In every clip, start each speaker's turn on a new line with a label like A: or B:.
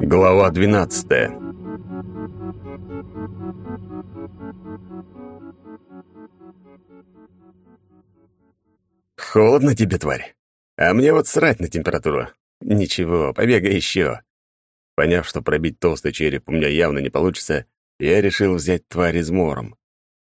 A: Глава 12. Холодно тебе, тварь. А мне вот срать на температуру. Ничего, побегай еще. Поняв, что пробить толстый череп у меня явно не получится, я решил взять тварь измором.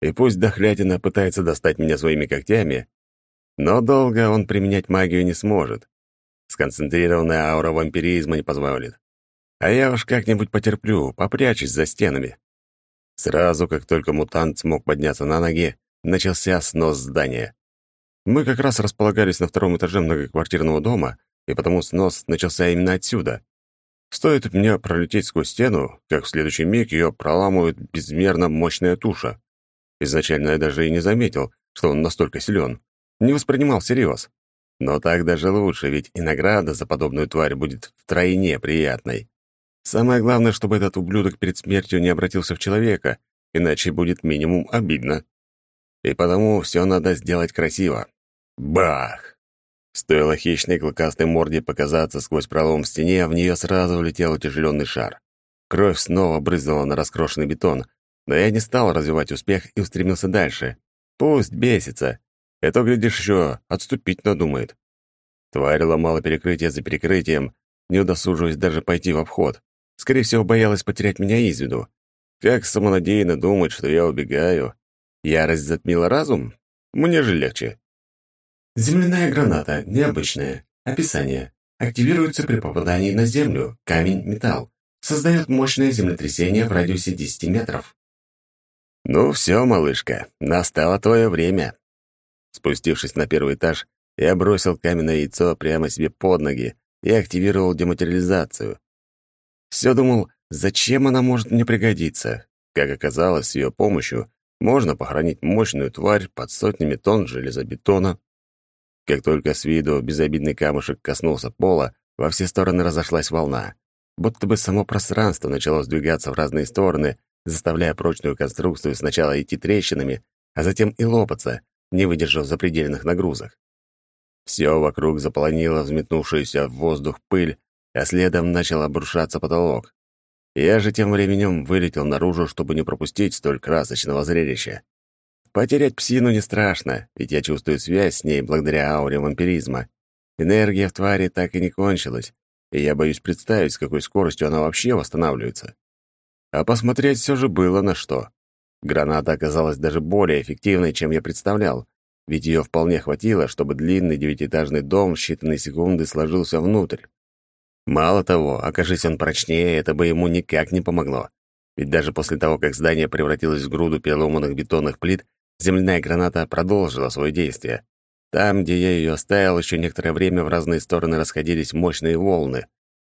A: И пусть дохлятина пытается достать меня своими когтями, но долго он применять магию не сможет. Сконцентрированная аура вампиризма не позволит. А я уж как-нибудь потерплю, попрячусь за стенами. Сразу, как только мутант смог подняться на ноги, начался снос здания. Мы как раз располагались на втором этаже многоквартирного дома, и потому снос начался именно отсюда. Стоит мне пролететь сквозь стену, как в следующий миг ее проламывает безмерно мощная туша. Изначально я даже и не заметил, что он настолько силен. Не воспринимал всерьез. Но так даже лучше, ведь и награда за подобную тварь будет втройне приятной. Самое главное, чтобы этот ублюдок перед смертью не обратился в человека, иначе будет минимум обидно. И потому все надо сделать красиво. Бах! Стоило хищной клыкастой морде показаться сквозь пролом в стене, в нее сразу влетел утяжеленный шар. Кровь снова брызнула на раскрошенный бетон, но я не стал развивать успех и устремился дальше. Пусть бесится. Это, глядишь, еще отступить надумает. Тварь ломала перекрытие за перекрытием, не удосуживаясь даже пойти в обход. Скорее всего, боялась потерять меня из виду. Как самонадеянно думать, что я убегаю. Ярость затмила разум? Мне же легче.
B: Земляная граната, необычная. Описание. Активируется при попадании на землю, камень, металл. Создает мощное землетрясение в радиусе 10 метров.
A: «Ну все, малышка, настало твое время». Спустившись на первый этаж, я бросил каменное яйцо прямо себе под ноги и активировал дематериализацию. Все думал, зачем она может мне пригодиться. Как оказалось, с ее помощью можно похоронить мощную тварь под сотнями тонн железобетона. Как только с виду безобидный камушек коснулся пола, во все стороны разошлась волна. Будто бы само пространство начало сдвигаться в разные стороны, заставляя прочную конструкцию сначала идти трещинами, а затем и лопаться, не выдержав запредельных нагрузок. Все вокруг заполонило взметнувшуюся в воздух пыль, а следом начал обрушаться потолок. Я же тем временем вылетел наружу, чтобы не пропустить столь красочного зрелища. Потерять псину не страшно, ведь я чувствую связь с ней благодаря ауре вампиризма. Энергия в твари так и не кончилась, и я боюсь представить, с какой скоростью она вообще восстанавливается. А посмотреть все же было на что. Граната оказалась даже более эффективной, чем я представлял, ведь ее вполне хватило, чтобы длинный девятиэтажный дом в считанные секунды сложился внутрь. Мало того, окажись он прочнее, это бы ему никак не помогло. Ведь даже после того, как здание превратилось в груду переломанных бетонных плит, земляная граната продолжила свое действие. Там, где я ее оставил, еще некоторое время в разные стороны расходились мощные волны.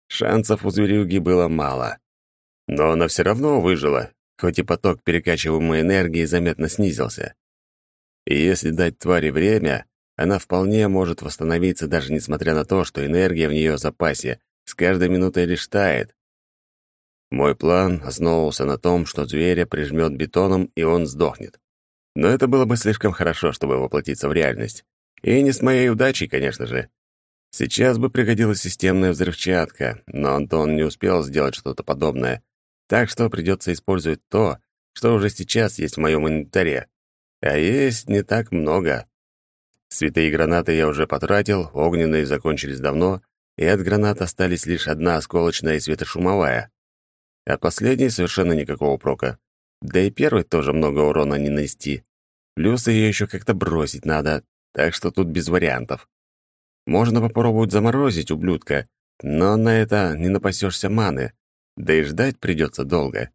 A: Шансов у зверюги было мало. Но она все равно выжила, хоть и поток перекачиваемой энергии заметно снизился. И если дать твари время, она вполне может восстановиться, даже несмотря на то, что энергия в нее запасе с каждой минутой лишь тает. Мой план основывался на том, что зверя прижмет бетоном, и он сдохнет. Но это было бы слишком хорошо, чтобы воплотиться в реальность. И не с моей удачей, конечно же. Сейчас бы пригодилась системная взрывчатка, но Антон не успел сделать что-то подобное, так что придется использовать то, что уже сейчас есть в моем инвентаре. А есть не так много. Святые гранаты я уже потратил, огненные закончились давно, и от гранат остались лишь одна осколочная и светошумовая. От последней совершенно никакого прока. Да и первой тоже много урона не нанести. Плюс ее еще как-то бросить надо, так что тут без вариантов. Можно попробовать заморозить ублюдка, но на это не напасешься маны. Да и ждать придется долго.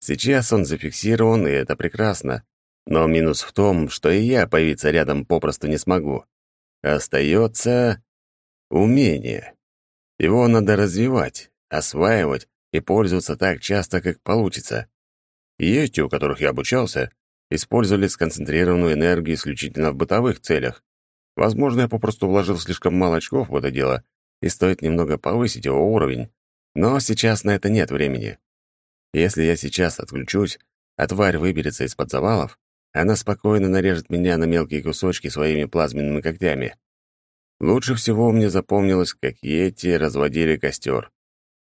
A: Сейчас он зафиксирован, и это прекрасно. Но минус в том, что и я появиться рядом попросту не смогу. Остается умение. Его надо развивать, осваивать и пользоваться так часто, как получится. Эти, у которых я обучался, использовали сконцентрированную энергию исключительно в бытовых целях. Возможно, я попросту вложил слишком мало очков в это дело, и стоит немного повысить его уровень, но сейчас на это нет времени. Если я сейчас отключусь, а тварь выберется из-под завалов, она спокойно нарежет меня на мелкие кусочки своими плазменными когтями. Лучше всего мне запомнилось, как Йети разводили костер.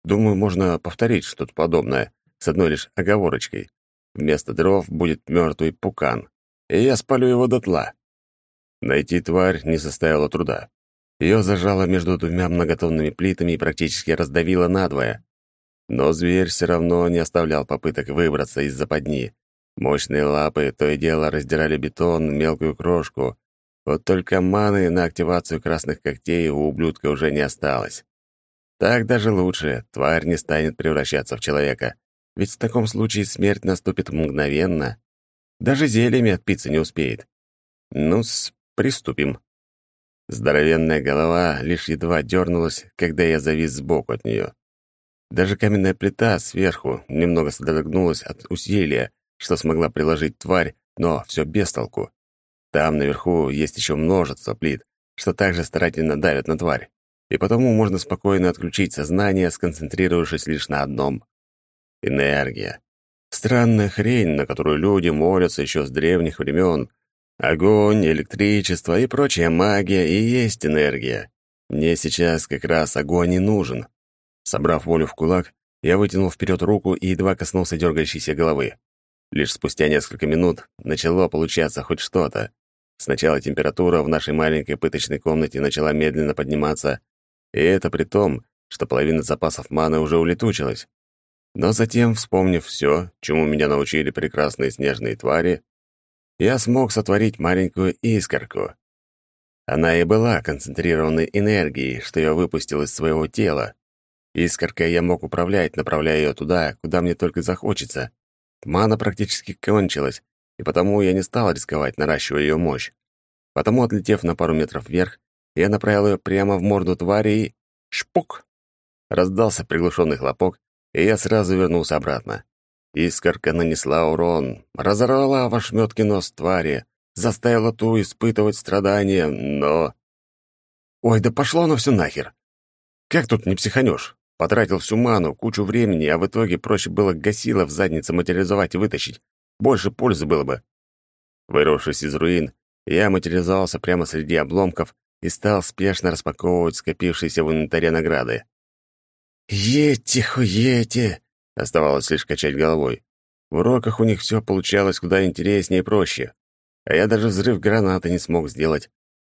A: Думаю, можно повторить что-то подобное, с одной лишь оговорочкой. Вместо дров будет мертвый пукан, и я спалю его дотла. Найти тварь не составило труда. Ее зажало между двумя многотонными плитами и практически раздавило надвое. Но зверь все равно не оставлял попыток выбраться из западни. Мощные лапы то и дело раздирали бетон, мелкую крошку. Вот только маны на активацию красных когтей у ублюдка уже не осталось. Так даже лучше, тварь не станет превращаться в человека. Ведь в таком случае смерть наступит мгновенно. Даже зельями отпиться не успеет. Ну-с, приступим. Здоровенная голова лишь едва дернулась, когда я завис сбоку от нее. Даже каменная плита сверху немного содрогнулась от усилия, что смогла приложить тварь, но все без толку. Там наверху есть еще множество плит, что также старательно давят на тварь, и потому можно спокойно отключить сознание, сконцентрировавшись лишь на одном — энергия. Странная хрень, на которую люди молятся еще с древних времен, Огонь, электричество и прочая магия и есть энергия. Мне сейчас как раз огонь и нужен. Собрав волю в кулак, я вытянул вперед руку и едва коснулся дергающейся головы. Лишь спустя несколько минут начало получаться хоть что-то. Сначала температура в нашей маленькой пыточной комнате начала медленно подниматься, и это при том, что половина запасов маны уже улетучилась. Но затем, вспомнив все, чему меня научили прекрасные снежные твари, я смог сотворить маленькую искорку. Она и была концентрированной энергией, что я выпустил из своего тела. Искоркой я мог управлять, направляя ее туда, куда мне только захочется. Мана практически кончилась, и потому я не стал рисковать, наращивая ее мощь. Потому, отлетев на пару метров вверх, я направил ее прямо в морду твари и... Шпук! Раздался приглушенный хлопок, и я сразу вернулся обратно. Искорка нанесла урон, разорвала в ошметки нос твари, заставила ту испытывать страдания, но... Ой, да пошло оно все нахер! Как тут не психанешь? Потратил всю ману, кучу времени, а в итоге проще было гасило в заднице материализовать и вытащить. Больше пользы было бы. Вырвавшись из руин, я материализовался прямо среди обломков и стал спешно распаковывать скопившиеся в инвентаре награды. «Ете-хуете!» Оставалось лишь качать головой. В уроках у них все получалось куда интереснее и проще. А я даже взрыв гранаты не смог сделать.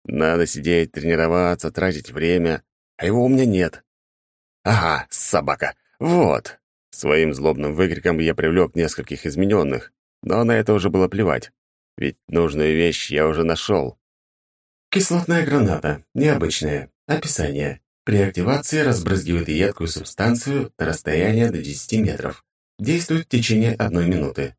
A: Надо сидеть, тренироваться, тратить время, а его у меня нет. Ага, собака, вот. Своим злобным выкриком я привлек нескольких измененных, но на это уже было плевать, ведь нужную вещь я уже нашел.
B: Кислотная граната, необычная. Описание. При активации разбрызгивает едкую субстанцию на расстояние до 10 метров. Действует в течение одной минуты.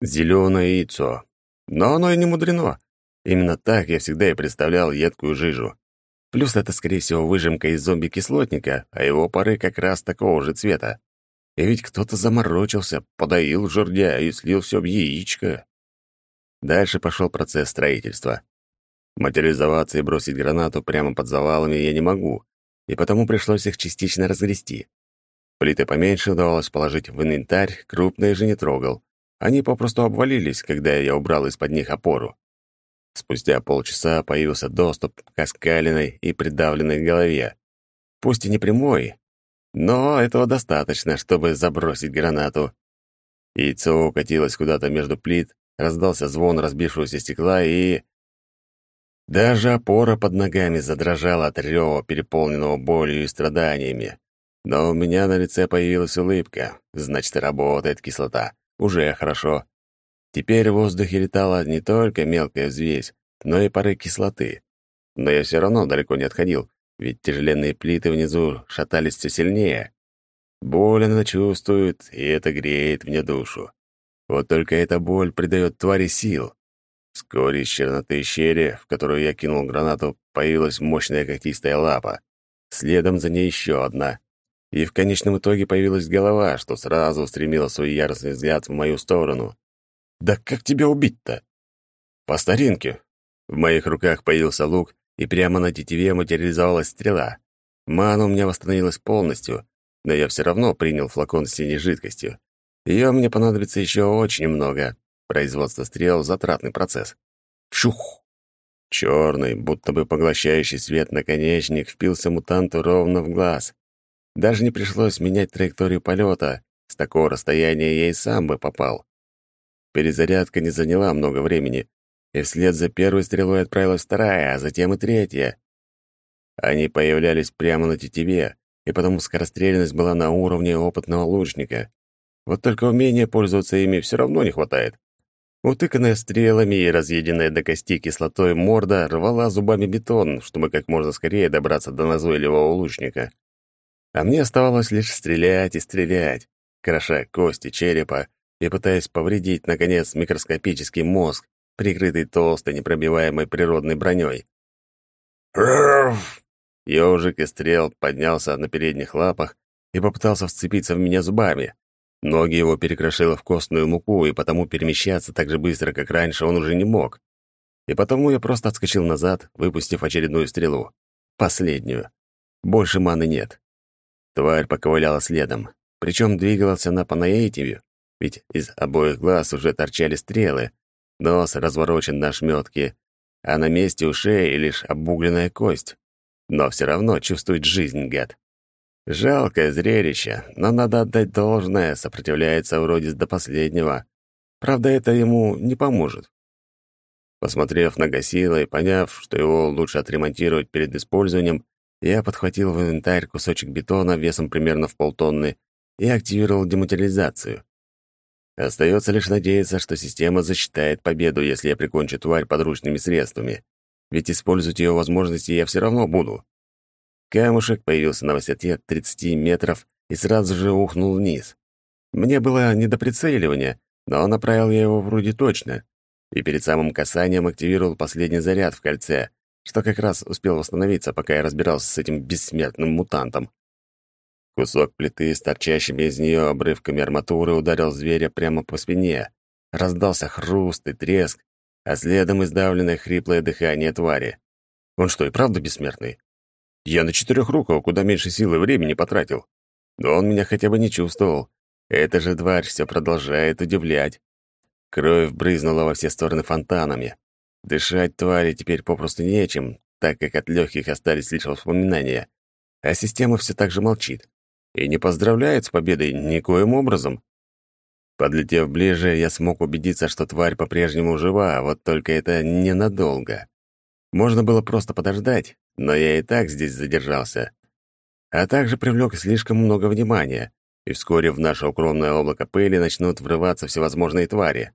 A: Зеленое яйцо. Но оно и не мудрено. Именно так я всегда и представлял едкую жижу. Плюс это, скорее всего, выжимка из зомби-кислотника, а его пары как раз такого же цвета. И ведь кто-то заморочился, подоил жердя и слил все в яичко. Дальше пошел процесс строительства. Материализоваться и бросить гранату прямо под завалами я не могу, и потому пришлось их частично разгрести. Плиты поменьше удавалось положить в инвентарь, крупные же не трогал. Они попросту обвалились, когда я убрал из-под них опору. Спустя полчаса появился доступ к оскаленной и придавленной голове. Пусть и не прямой, но этого достаточно, чтобы забросить гранату. Яйцо укатилось куда-то между плит, раздался звон разбившегося стекла и... Даже опора под ногами задрожала от рева, переполненного болью и страданиями. Но у меня на лице появилась улыбка. Значит, работает кислота. Уже хорошо. Теперь в воздухе летала не только мелкая взвесь, но и пары кислоты. Но я все равно далеко не отходил, ведь тяжеленные плиты внизу шатались все сильнее. Боль она чувствует, и это греет мне душу. Вот только эта боль придает твари сил. Вскоре из черноты щели, в которую я кинул гранату, появилась мощная когтистая лапа. Следом за ней еще одна. И в конечном итоге появилась голова, что сразу устремила свой яростный взгляд в мою сторону. «Да как тебя убить-то?» «По старинке». В моих руках появился лук, и прямо на тетиве материализовалась стрела. Мана у меня восстановилась полностью, но я все равно принял флакон с синей жидкостью. Ее мне понадобится еще очень много, Производство стрел — затратный процесс. Чух! Черный, будто бы поглощающий свет наконечник, впился мутанту ровно в глаз. Даже не пришлось менять траекторию полета. С такого расстояния я и сам бы попал. Перезарядка не заняла много времени, и вслед за первой стрелой отправилась вторая, а затем и третья. Они появлялись прямо на тетиве, и потому скорострельность была на уровне опытного лучника. Вот только умения пользоваться ими все равно не хватает. Утыканная стрелами и разъеденная до кости кислотой морда рвала зубами бетон, чтобы как можно скорее добраться до назойливого лучника. А мне оставалось лишь стрелять и стрелять, кроша кости черепа и пытаясь повредить, наконец, микроскопический мозг, прикрытый толстой непробиваемой природной броней. Ёжик и стрел поднялся на передних лапах и попытался вцепиться в меня зубами. Ноги его перекрошило в костную муку, и потому перемещаться так же быстро, как раньше, он уже не мог. И потому я просто отскочил назад, выпустив очередную стрелу. Последнюю. Больше маны нет. Тварь поковыляла следом. Причем двигалась она по наитию, ведь из обоих глаз уже торчали стрелы, нос разворочен на шметки, а на месте ушей лишь обугленная кость. Но все равно чувствует жизнь, гад. Жалкое зрелище, но надо отдать должное, сопротивляется уродец до последнего. Правда, это ему не поможет. Посмотрев на Гасила и поняв, что его лучше отремонтировать перед использованием, я подхватил в инвентарь кусочек бетона весом примерно в полтонны и активировал дематериализацию. Остается лишь надеяться, что система засчитает победу, если я прикончу тварь подручными средствами, ведь использовать ее возможности я все равно буду. Камушек появился на высоте 30 метров и сразу же ухнул вниз. Мне было не до прицеливания, но направил я его вроде точно, и перед самым касанием активировал последний заряд в кольце, что как раз успел восстановиться, пока я разбирался с этим бессмертным мутантом. Кусок плиты с торчащими из нее обрывками арматуры ударил зверя прямо по спине. Раздался хруст и треск, а следом издавленное хриплое дыхание твари. Он что, и правда бессмертный? Я на четырехрукого куда меньше силы и времени потратил. Но он меня хотя бы не чувствовал. Эта же тварь все продолжает удивлять. Кровь брызнула во все стороны фонтанами. Дышать твари теперь попросту нечем, так как от легких остались лишь воспоминания. А система все так же молчит. И не поздравляет с победой никоим образом. Подлетев ближе, я смог убедиться, что тварь по-прежнему жива, вот только это ненадолго. Можно было просто подождать, но я и так здесь задержался. А также привлек слишком много внимания, и вскоре в наше укромное облако пыли начнут врываться всевозможные твари.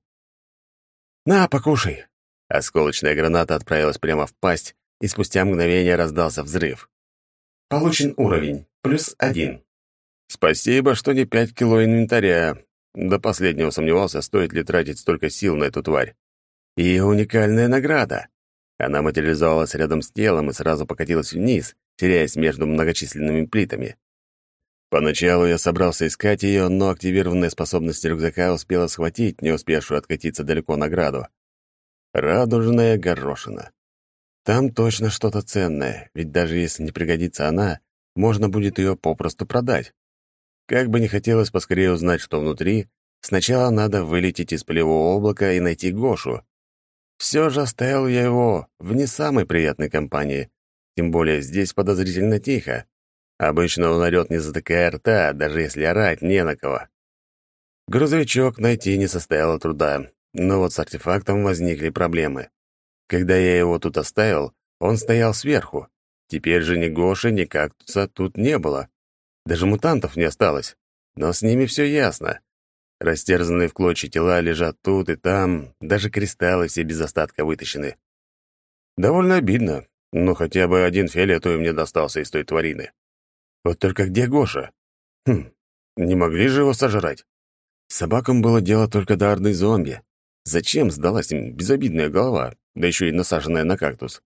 A: «На, покушай!» Осколочная граната отправилась прямо в пасть, и спустя мгновение раздался взрыв.
B: Получен уровень, плюс один.
A: Спасибо, что не пять кило инвентаря. До последнего сомневался, стоит ли тратить столько сил на эту тварь. И уникальная награда. Она материализовалась рядом с телом и сразу покатилась вниз, теряясь между многочисленными плитами. Поначалу я собрался искать ее, но активированная способность рюкзака успела схватить не успевшую откатиться далеко награду. Радужная горошина. Там точно что-то ценное, ведь даже если не пригодится она, можно будет ее попросту продать. Как бы не хотелось поскорее узнать, что внутри, сначала надо вылететь из полевого облака и найти Гошу. Все же оставил я его в не самой приятной компании, тем более здесь подозрительно тихо. Обычно он орёт не затыкая рта, даже если орать не на кого. Грузовичок найти не составило труда, но вот с артефактом возникли проблемы. Когда я его тут оставил, он стоял сверху. Теперь же ни Гоши, ни кактуса тут не было. Даже мутантов не осталось. Но с ними все ясно. Растерзанные в клочья тела лежат тут и там, даже кристаллы все без остатка вытащены. Довольно обидно, но хотя бы один фиолетовый мне достался из той тварины. Вот только где Гоша? Хм, не могли же его сожрать? Собакам было дело только до орды зомби. Зачем сдалась им безобидная голова, да еще и насаженная на кактус?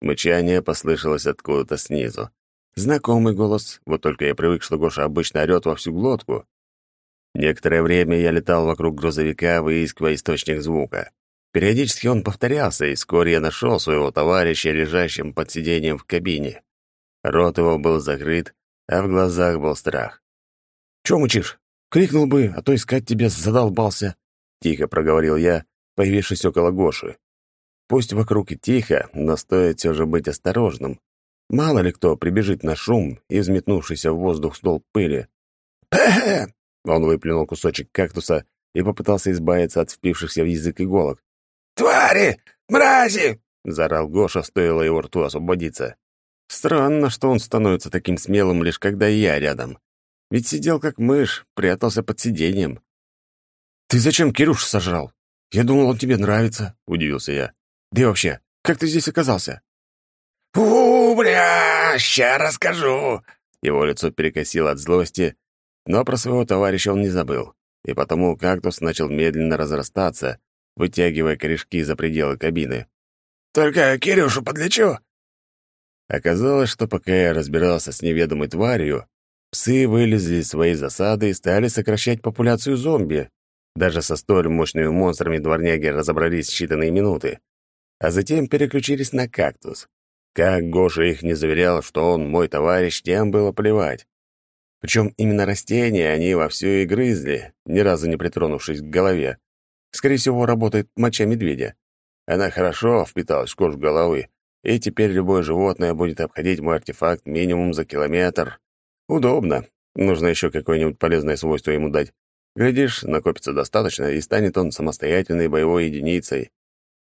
A: Мычание послышалось откуда-то снизу. Знакомый голос, вот только я привык, что Гоша обычно орёт во всю глотку. Некоторое время я летал вокруг грузовика, выискивая источник звука. Периодически он повторялся, и вскоре я нашел своего товарища, лежащим под сиденьем в кабине. Рот его был закрыт, а в глазах был страх. «Чё мучишь? Крикнул бы, а то искать тебя задолбался», — тихо проговорил я, появившись около Гоши. Пусть вокруг и тихо, но стоит все же быть осторожным. Мало ли кто прибежит на шум и взметнувшийся в воздух столб пыли. Он выплюнул кусочек кактуса и попытался избавиться от впившихся в язык иголок.
B: «Твари! Мрази!»
A: — заорал Гоша, стоило его рту освободиться. Странно, что он становится таким смелым, лишь когда я рядом. Ведь сидел как мышь, прятался под сиденьем. «Ты зачем Кирюш сожрал? Я думал, он тебе нравится», — удивился я. «Да и вообще, как ты здесь оказался?»
B: «У, бля, ща расскажу!»
A: Его лицо перекосило от злости, но про своего товарища он не забыл, и потому кактус начал медленно разрастаться, вытягивая корешки за пределы кабины.
B: «Только Кирюшу подлечу!»
A: Оказалось, что пока я разбирался с неведомой тварью, псы вылезли из своей засады и стали сокращать популяцию зомби. Даже со столь мощными монстрами дворняги разобрались в считанные минуты. А затем переключились на кактус. Как Гоша их не заверял, что он мой товарищ, тем было плевать. Причем именно растения они вовсю и грызли, ни разу не притронувшись к голове. Скорее всего, работает моча медведя. Она хорошо впиталась в кожу головы, и теперь любое животное будет обходить мой артефакт минимум за километр. Удобно. Нужно еще какое-нибудь полезное свойство ему дать. Глядишь, накопится достаточно, и станет он самостоятельной боевой единицей.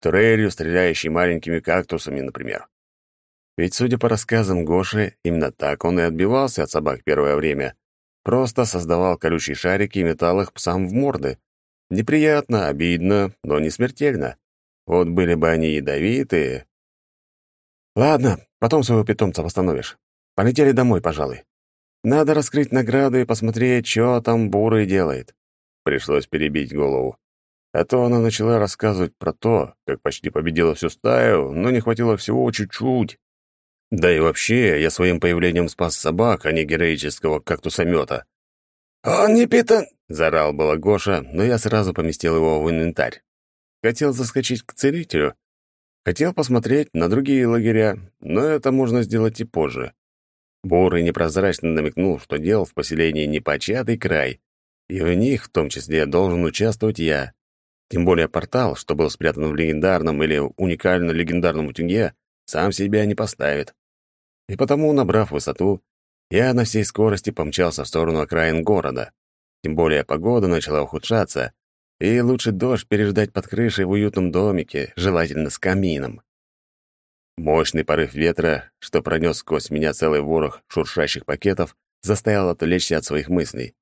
A: Турелью, стреляющей маленькими кактусами, например. Ведь, судя по рассказам Гоши, именно так он и отбивался от собак первое время. Просто создавал колючие шарики и метал их псам в морды. Неприятно, обидно, но не смертельно. Вот были бы они ядовитые. Ладно, потом своего питомца восстановишь. Полетели домой, пожалуй. Надо раскрыть награду и посмотреть, что там Бурый делает. Пришлось перебить голову. А то она начала рассказывать про то, как почти победила всю стаю, но не хватило всего чуть-чуть. Да и вообще, я своим появлением спас собак, а не героического кактусомета.
B: «Он не питан...»
A: — заорал было Гоша, но я сразу поместил его в инвентарь. Хотел заскочить к целителю. Хотел посмотреть на другие лагеря, но это можно сделать и позже. Бурый непрозрачно намекнул, что дело в поселении непочатый край, и в них в том числе должен участвовать я. Тем более портал, что был спрятан в легендарном или уникально легендарном утюге, сам себя не поставит и потому, набрав высоту, я на всей скорости помчался в сторону окраин города. Тем более погода начала ухудшаться, и лучше дождь переждать под крышей в уютном домике, желательно с камином. Мощный порыв ветра, что пронес сквозь меня целый ворох шуршащих пакетов, заставил отвлечься от своих мыслей.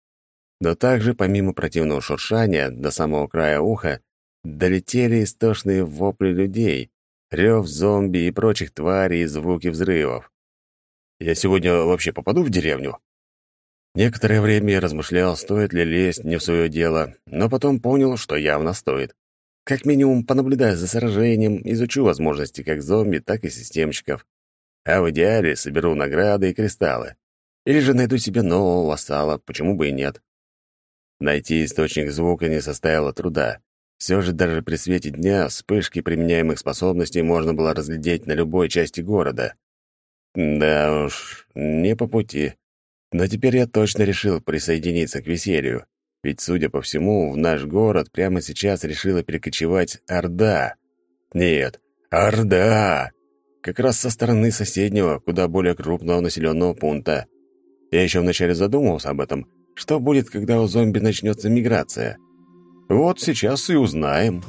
A: Но также, помимо противного шуршания, до самого края уха, долетели истошные вопли людей, рев зомби и прочих тварей и звуки взрывов. Я сегодня вообще попаду в деревню? Некоторое время я размышлял, стоит ли лезть не в свое дело, но потом понял, что явно стоит. Как минимум, понаблюдая за сражением, изучу возможности как зомби, так и системщиков. А в идеале соберу награды и кристаллы. Или же найду себе нового вассала, почему бы и нет. Найти источник звука не составило труда. Все же даже при свете дня вспышки применяемых способностей можно было разглядеть на любой части города. Да уж, не по пути. Но теперь я точно решил присоединиться к веселью. Ведь, судя по всему, в наш город прямо сейчас решила перекочевать Орда. Нет, Орда! Как раз со стороны соседнего, куда более крупного населенного пункта. Я еще вначале задумывался об этом. Что будет, когда у зомби начнется миграция? Вот сейчас и узнаем.